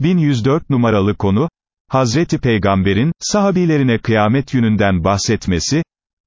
1104 numaralı konu, Hazreti Peygamber'in, sahabilerine kıyamet gününden bahsetmesi,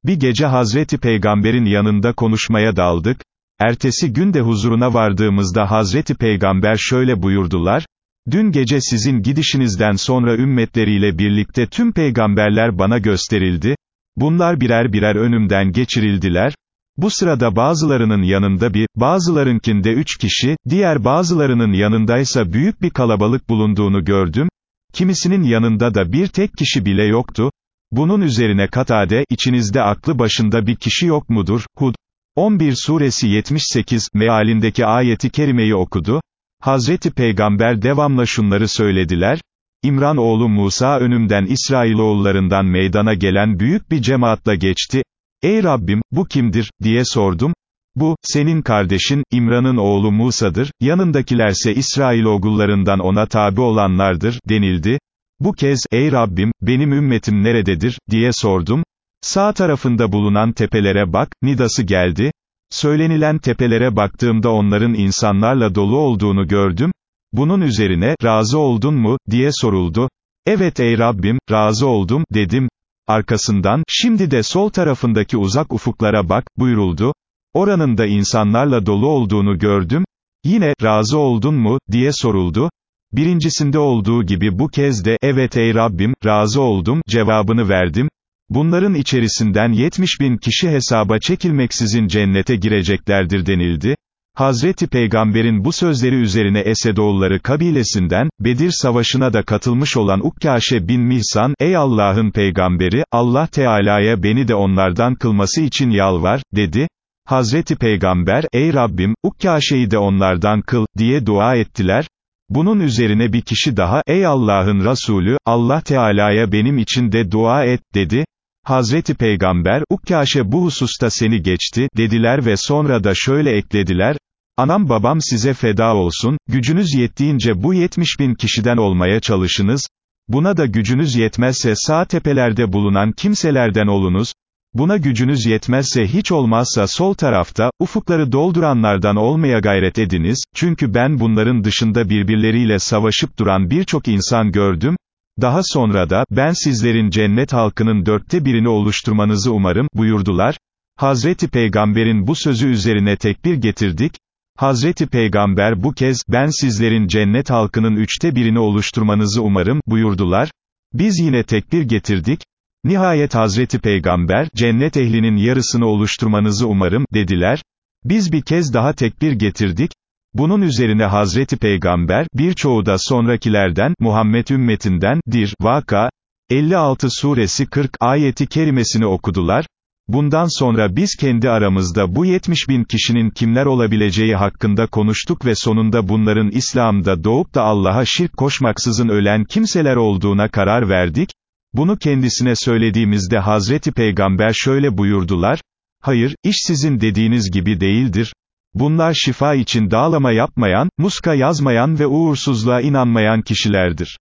bir gece Hazreti Peygamber'in yanında konuşmaya daldık, ertesi günde huzuruna vardığımızda Hazreti Peygamber şöyle buyurdular, dün gece sizin gidişinizden sonra ümmetleriyle birlikte tüm peygamberler bana gösterildi, bunlar birer birer önümden geçirildiler, bu sırada bazılarının yanında bir, bazılarınkinde üç kişi, diğer bazılarının yanındaysa büyük bir kalabalık bulunduğunu gördüm, kimisinin yanında da bir tek kişi bile yoktu, bunun üzerine Katade, içinizde aklı başında bir kişi yok mudur, Hud, 11 suresi 78, mealindeki ayeti kerimeyi okudu, Hazreti Peygamber devamla şunları söylediler, İmran oğlu Musa önümden İsrailoğullarından meydana gelen büyük bir cemaatla geçti, Ey Rabbim, bu kimdir, diye sordum, bu, senin kardeşin, İmran'ın oğlu Musa'dır, yanındakilerse İsrailoğullarından ona tabi olanlardır, denildi, bu kez, ey Rabbim, benim ümmetim nerededir, diye sordum, sağ tarafında bulunan tepelere bak, nidası geldi, söylenilen tepelere baktığımda onların insanlarla dolu olduğunu gördüm, bunun üzerine, razı oldun mu, diye soruldu, evet ey Rabbim, razı oldum, dedim, arkasından, şimdi de sol tarafındaki uzak ufuklara bak, buyuruldu, oranın da insanlarla dolu olduğunu gördüm, yine, razı oldun mu, diye soruldu, birincisinde olduğu gibi bu kez de, evet ey Rabbim, razı oldum, cevabını verdim, bunların içerisinden 70 bin kişi hesaba çekilmeksizin cennete gireceklerdir denildi, Hazreti Peygamber'in bu sözleri üzerine Esedoğulları kabilesinden, Bedir Savaşı'na da katılmış olan Ukkaşe bin Mihsan, ey Allah'ın peygamberi, Allah Teala'ya beni de onlardan kılması için yalvar, dedi. Hazreti Peygamber, ey Rabbim, Ukkaşe'yi de onlardan kıl, diye dua ettiler. Bunun üzerine bir kişi daha, ey Allah'ın Resulü, Allah Teala'ya benim için de dua et, dedi. Hazreti Peygamber, Ukkaşe bu hususta seni geçti, dediler ve sonra da şöyle eklediler, anam babam size feda olsun, gücünüz yettiğince bu yetmiş bin kişiden olmaya çalışınız, buna da gücünüz yetmezse sağ tepelerde bulunan kimselerden olunuz, buna gücünüz yetmezse hiç olmazsa sol tarafta, ufukları dolduranlardan olmaya gayret ediniz, çünkü ben bunların dışında birbirleriyle savaşıp duran birçok insan gördüm, daha sonra da, ben sizlerin cennet halkının dörtte birini oluşturmanızı umarım, buyurdular. Hazreti Peygamber'in bu sözü üzerine tekbir getirdik. Hazreti Peygamber bu kez, ben sizlerin cennet halkının üçte birini oluşturmanızı umarım, buyurdular. Biz yine tekbir getirdik. Nihayet Hazreti Peygamber, cennet ehlinin yarısını oluşturmanızı umarım, dediler. Biz bir kez daha tekbir getirdik. Bunun üzerine Hazreti Peygamber, birçoğu da sonrakilerden, Muhammed ümmetinden, dir, Vaka, 56 suresi 40 ayeti kerimesini okudular, bundan sonra biz kendi aramızda bu 70 bin kişinin kimler olabileceği hakkında konuştuk ve sonunda bunların İslam'da doğup da Allah'a şirk koşmaksızın ölen kimseler olduğuna karar verdik, bunu kendisine söylediğimizde Hazreti Peygamber şöyle buyurdular, hayır, iş sizin dediğiniz gibi değildir, Bunlar şifa için dağlama yapmayan, muska yazmayan ve uğursuzluğa inanmayan kişilerdir.